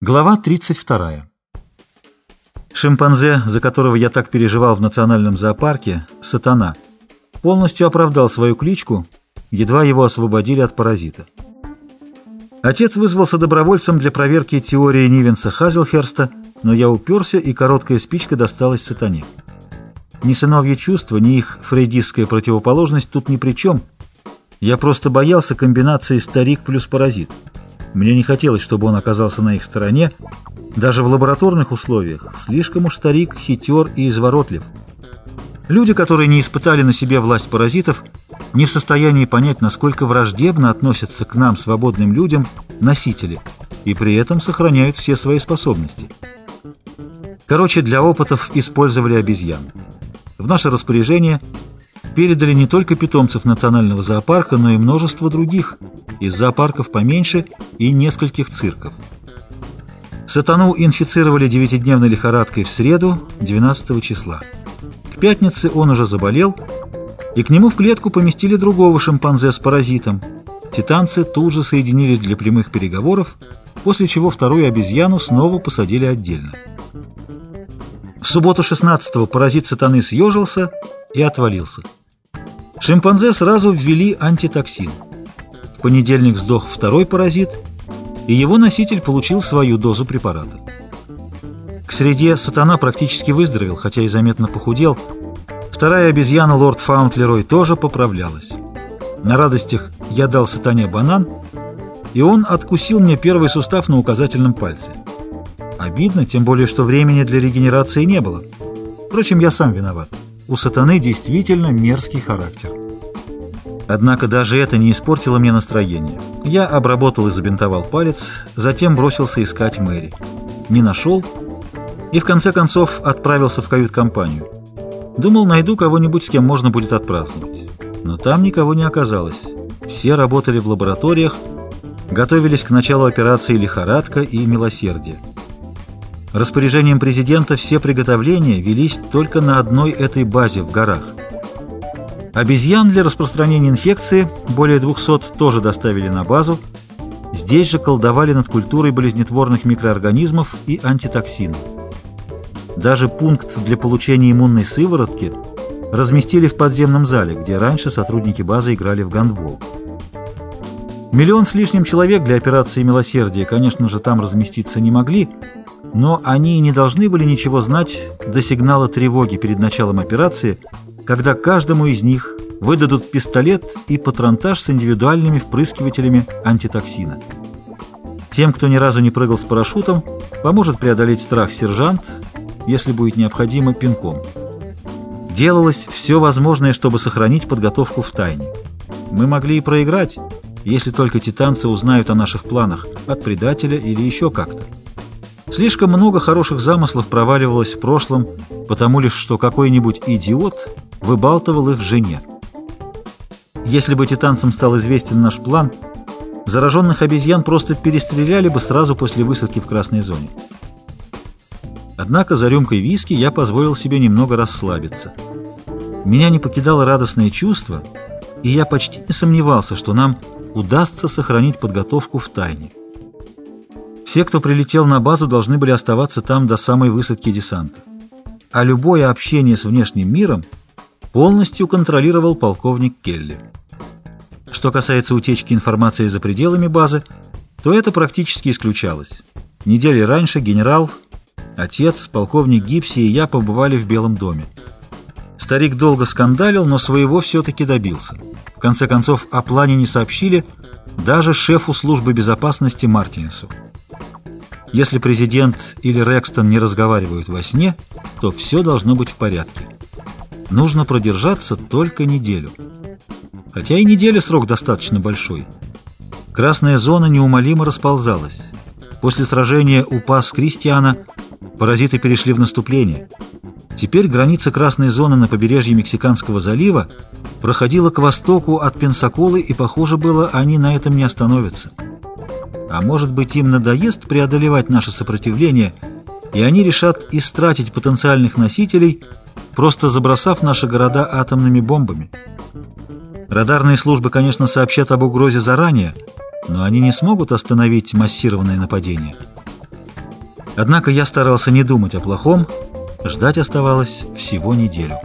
Глава 32. Шимпанзе, за которого я так переживал в национальном зоопарке, Сатана, полностью оправдал свою кличку, едва его освободили от паразита. Отец вызвался добровольцем для проверки теории Нивенса Хазелхерста, но я уперся, и короткая спичка досталась Сатане. Ни сыновье чувства, ни их фрейдистская противоположность тут ни при чем. Я просто боялся комбинации старик плюс паразит. Мне не хотелось, чтобы он оказался на их стороне. Даже в лабораторных условиях слишком уж старик хитер и изворотлив. Люди, которые не испытали на себе власть паразитов, не в состоянии понять, насколько враждебно относятся к нам, свободным людям, носители, и при этом сохраняют все свои способности. Короче, для опытов использовали обезьян. В наше распоряжение передали не только питомцев национального зоопарка, но и множество других – из зоопарков поменьше и нескольких цирков. Сатану инфицировали девятидневной лихорадкой в среду, 12 числа. К пятнице он уже заболел, и к нему в клетку поместили другого шимпанзе с паразитом. Титанцы тут же соединились для прямых переговоров, после чего вторую обезьяну снова посадили отдельно. В субботу 16-го паразит сатаны съежился и отвалился. Шимпанзе сразу ввели антитоксин. В понедельник сдох второй паразит, и его носитель получил свою дозу препарата. К среде сатана практически выздоровел, хотя и заметно похудел. Вторая обезьяна, лорд Фаунтлерой, тоже поправлялась. На радостях я дал сатане банан, и он откусил мне первый сустав на указательном пальце. Обидно, тем более, что времени для регенерации не было. Впрочем, я сам виноват. У сатаны действительно мерзкий характер. Однако даже это не испортило мне настроение. Я обработал и забинтовал палец, затем бросился искать Мэри. Не нашел и в конце концов отправился в кают-компанию. Думал, найду кого-нибудь, с кем можно будет отпраздновать. Но там никого не оказалось. Все работали в лабораториях, готовились к началу операции «Лихорадка» и «Милосердие». Распоряжением президента все приготовления велись только на одной этой базе в горах – Обезьян для распространения инфекции более 200 тоже доставили на базу. Здесь же колдовали над культурой болезнетворных микроорганизмов и антитоксинов. Даже пункт для получения иммунной сыворотки разместили в подземном зале, где раньше сотрудники базы играли в гандбол. Миллион с лишним человек для операции «Милосердие», конечно же, там разместиться не могли, но они не должны были ничего знать до сигнала тревоги перед началом операции – когда каждому из них выдадут пистолет и патронтаж с индивидуальными впрыскивателями антитоксина. Тем, кто ни разу не прыгал с парашютом, поможет преодолеть страх сержант, если будет необходимо, пинком. Делалось все возможное, чтобы сохранить подготовку в тайне. Мы могли и проиграть, если только титанцы узнают о наших планах от предателя или еще как-то. Слишком много хороших замыслов проваливалось в прошлом, потому лишь что какой-нибудь идиот выбалтывал их жене. Если бы титанцам стал известен наш план, зараженных обезьян просто перестреляли бы сразу после высадки в красной зоне. Однако за рюмкой виски я позволил себе немного расслабиться. Меня не покидало радостное чувство, и я почти не сомневался, что нам удастся сохранить подготовку в тайне. Все, кто прилетел на базу, должны были оставаться там до самой высадки десанта. А любое общение с внешним миром – полностью контролировал полковник Келли. Что касается утечки информации за пределами базы, то это практически исключалось. Недели раньше генерал, отец, полковник Гипси и я побывали в Белом доме. Старик долго скандалил, но своего все-таки добился. В конце концов, о плане не сообщили даже шефу службы безопасности Мартинесу. Если президент или Рекстон не разговаривают во сне, то все должно быть в порядке. Нужно продержаться только неделю. Хотя и неделя срок достаточно большой. Красная зона неумолимо расползалась. После сражения у пас Кристиана паразиты перешли в наступление. Теперь граница красной зоны на побережье Мексиканского залива проходила к востоку от Пенсаколы, и, похоже было, они на этом не остановятся. А может быть, им надоест преодолевать наше сопротивление, и они решат истратить потенциальных носителей – просто забросав наши города атомными бомбами. Радарные службы, конечно, сообщат об угрозе заранее, но они не смогут остановить массированное нападение. Однако я старался не думать о плохом, ждать оставалось всего неделю.